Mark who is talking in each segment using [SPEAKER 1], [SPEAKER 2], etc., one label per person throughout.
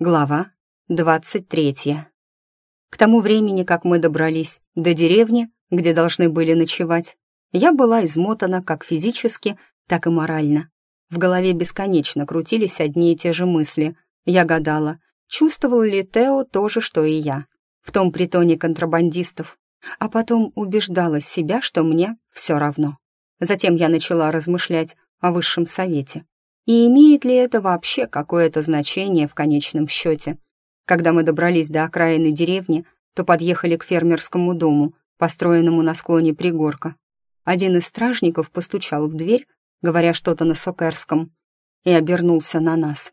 [SPEAKER 1] Глава двадцать третья. К тому времени, как мы добрались до деревни, где должны были ночевать, я была измотана как физически, так и морально. В голове бесконечно крутились одни и те же мысли. Я гадала, чувствовал ли Тео то же, что и я, в том притоне контрабандистов, а потом убеждала себя, что мне все равно. Затем я начала размышлять о высшем совете. И имеет ли это вообще какое-то значение в конечном счете? Когда мы добрались до окраины деревни, то подъехали к фермерскому дому, построенному на склоне пригорка. Один из стражников постучал в дверь, говоря что-то на сокерском, и обернулся на нас.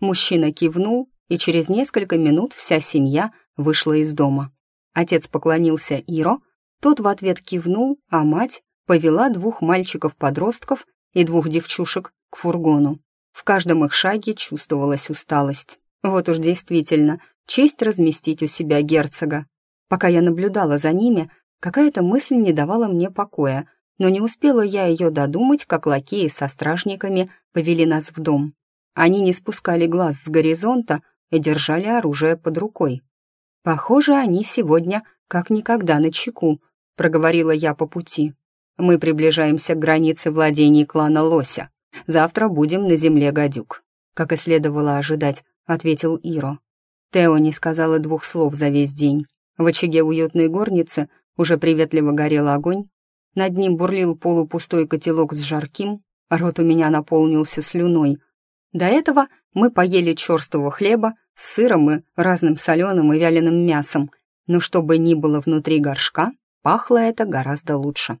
[SPEAKER 1] Мужчина кивнул, и через несколько минут вся семья вышла из дома. Отец поклонился Иро, тот в ответ кивнул, а мать повела двух мальчиков-подростков и двух девчушек к фургону. В каждом их шаге чувствовалась усталость. Вот уж действительно, честь разместить у себя герцога. Пока я наблюдала за ними, какая-то мысль не давала мне покоя, но не успела я ее додумать, как лакеи со стражниками повели нас в дом. Они не спускали глаз с горизонта и держали оружие под рукой. «Похоже, они сегодня как никогда на чеку», — проговорила я по пути. «Мы приближаемся к границе владений клана Лося. Завтра будем на земле гадюк», — как и следовало ожидать, ответил Иро. Тео не сказала двух слов за весь день. В очаге уютной горницы уже приветливо горел огонь, над ним бурлил полупустой котелок с жарким, рот у меня наполнился слюной. До этого мы поели черствого хлеба с сыром и разным соленым и вяленым мясом, но что бы ни было внутри горшка, пахло это гораздо лучше.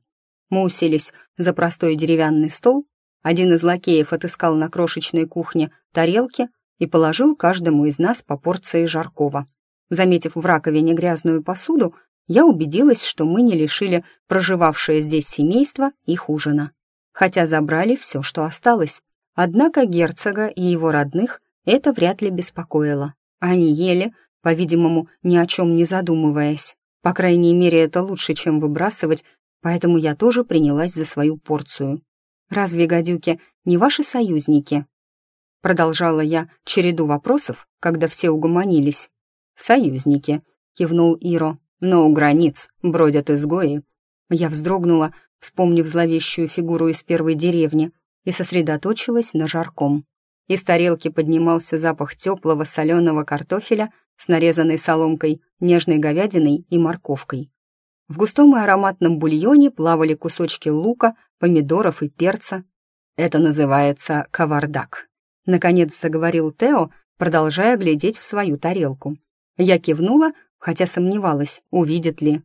[SPEAKER 1] Мы уселись за простой деревянный стол один из лакеев отыскал на крошечной кухне тарелки и положил каждому из нас по порции жаркого. Заметив в раковине грязную посуду, я убедилась, что мы не лишили проживавшее здесь семейство их ужина. Хотя забрали все, что осталось. Однако герцога и его родных это вряд ли беспокоило. Они ели, по-видимому, ни о чем не задумываясь. По крайней мере, это лучше, чем выбрасывать, поэтому я тоже принялась за свою порцию. Разве гадюки не ваши союзники?» Продолжала я череду вопросов, когда все угомонились. «Союзники», — кивнул Иро, «но у границ бродят изгои». Я вздрогнула, вспомнив зловещую фигуру из первой деревни, и сосредоточилась на жарком. Из тарелки поднимался запах теплого соленого картофеля с нарезанной соломкой, нежной говядиной и морковкой. В густом и ароматном бульоне плавали кусочки лука, помидоров и перца. Это называется кавардак. Наконец заговорил Тео, продолжая глядеть в свою тарелку. Я кивнула, хотя сомневалась, увидит ли.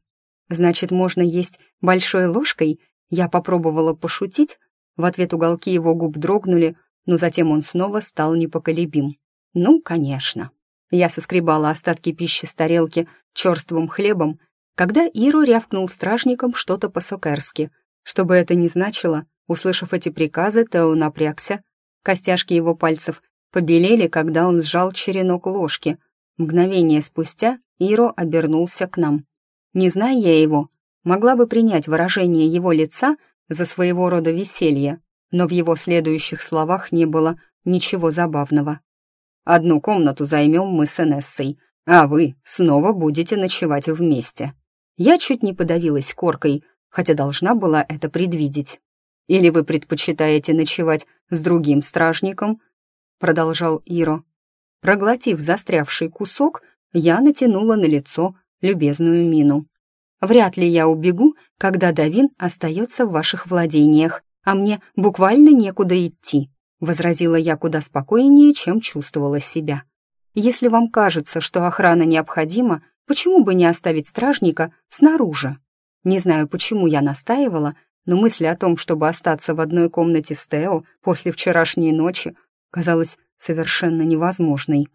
[SPEAKER 1] Значит, можно есть большой ложкой? Я попробовала пошутить. В ответ уголки его губ дрогнули, но затем он снова стал непоколебим. Ну, конечно. Я соскребала остатки пищи с тарелки черствым хлебом, когда Иру рявкнул стражником что-то по-сокерски — что бы это ни значило, услышав эти приказы, Тео напрягся. Костяшки его пальцев побелели, когда он сжал черенок ложки. Мгновение спустя Иро обернулся к нам. Не зная я его, могла бы принять выражение его лица за своего рода веселье, но в его следующих словах не было ничего забавного. «Одну комнату займем мы с Энессой, а вы снова будете ночевать вместе». Я чуть не подавилась коркой — хотя должна была это предвидеть. «Или вы предпочитаете ночевать с другим стражником?» — продолжал Иро. Проглотив застрявший кусок, я натянула на лицо любезную мину. «Вряд ли я убегу, когда Давин остается в ваших владениях, а мне буквально некуда идти», — возразила я куда спокойнее, чем чувствовала себя. «Если вам кажется, что охрана необходима, почему бы не оставить стражника снаружи?» Не знаю, почему я настаивала, но мысль о том, чтобы остаться в одной комнате с Тео после вчерашней ночи, казалась совершенно невозможной.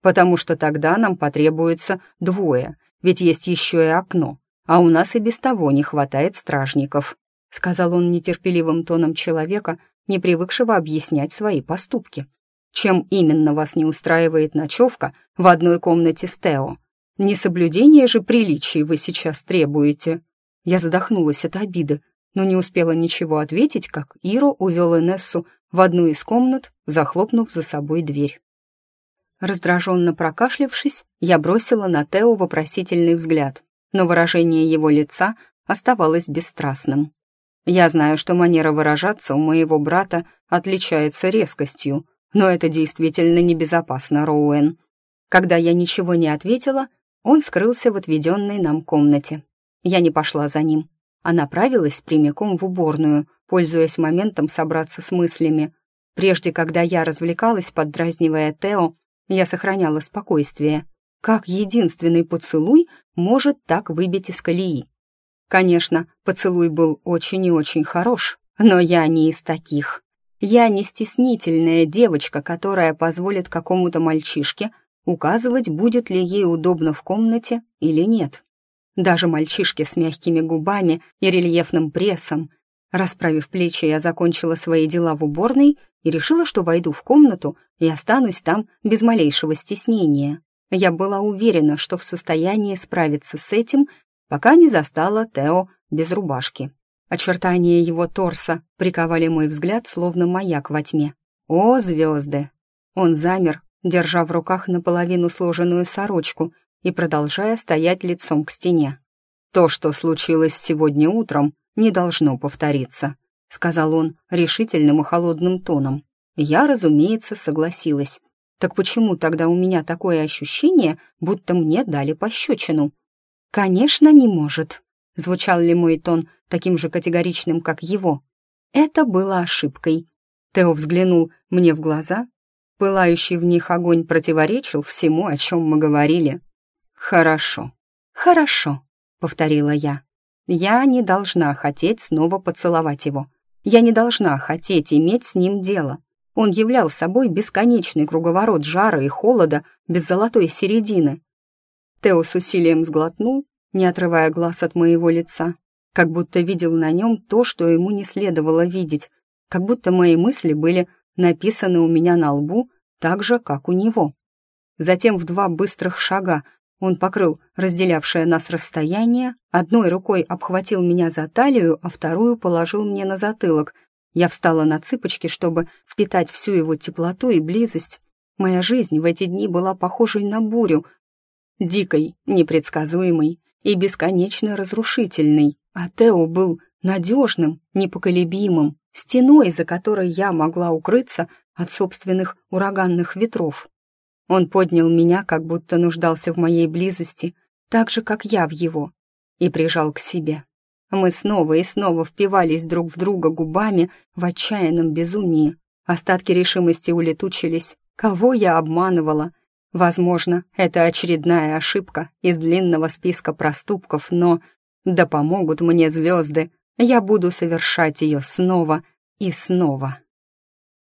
[SPEAKER 1] Потому что тогда нам потребуется двое, ведь есть еще и окно, а у нас и без того не хватает стражников», сказал он нетерпеливым тоном человека, не привыкшего объяснять свои поступки. «Чем именно вас не устраивает ночевка в одной комнате с Тео? Несоблюдение же приличий вы сейчас требуете». Я задохнулась от обиды, но не успела ничего ответить, как Иро увел Энессу в одну из комнат, захлопнув за собой дверь. Раздраженно прокашлявшись, я бросила на Тео вопросительный взгляд, но выражение его лица оставалось бесстрастным. Я знаю, что манера выражаться у моего брата отличается резкостью, но это действительно небезопасно, Роуэн. Когда я ничего не ответила, он скрылся в отведенной нам комнате. Я не пошла за ним, а направилась прямиком в уборную, пользуясь моментом собраться с мыслями. Прежде, когда я развлекалась, поддразнивая Тео, я сохраняла спокойствие. Как единственный поцелуй может так выбить из колеи? Конечно, поцелуй был очень и очень хорош, но я не из таких. Я не стеснительная девочка, которая позволит какому-то мальчишке указывать, будет ли ей удобно в комнате или нет. Даже мальчишки с мягкими губами и рельефным прессом. Расправив плечи, я закончила свои дела в уборной и решила, что войду в комнату и останусь там без малейшего стеснения. Я была уверена, что в состоянии справиться с этим пока не застала Тео без рубашки. Очертания его торса приковали мой взгляд, словно маяк во тьме. «О, звезды!» Он замер, держа в руках наполовину сложенную сорочку и продолжая стоять лицом к стене. «То, что случилось сегодня утром, не должно повториться», сказал он решительным и холодным тоном. Я, разумеется, согласилась. Так почему тогда у меня такое ощущение, будто мне дали пощечину? «Конечно, не может», — звучал ли мой тон таким же категоричным, как его. Это было ошибкой. Тео взглянул мне в глаза. Пылающий в них огонь противоречил всему, о чем мы говорили. «Хорошо, хорошо», — повторила я. «Я не должна хотеть снова поцеловать его. Я не должна хотеть иметь с ним дело. Он являл собой бесконечный круговорот жара и холода без золотой середины. Тео с усилием сглотнул, не отрывая глаз от моего лица, как будто видел на нем то, что ему не следовало видеть, как будто мои мысли были написаны у меня на лбу так же, как у него. Затем в два быстрых шага он покрыл разделявшее нас расстояние, одной рукой обхватил меня за талию, а вторую положил мне на затылок. Я встала на цыпочки, чтобы впитать всю его теплоту и близость. Моя жизнь в эти дни была похожей на бурю, дикой, непредсказуемой и бесконечно разрушительной, а Тео был надежным, непоколебимым, стеной, за которой я могла укрыться от собственных ураганных ветров. Он поднял меня, как будто нуждался в моей близости, так же, как я в его, и прижал к себе. Мы снова и снова впивались друг в друга губами в отчаянном безумии. Остатки решимости улетучились. Кого я обманывала? Возможно, это очередная ошибка из длинного списка проступков, но да помогут мне звезды, я буду совершать ее снова и снова.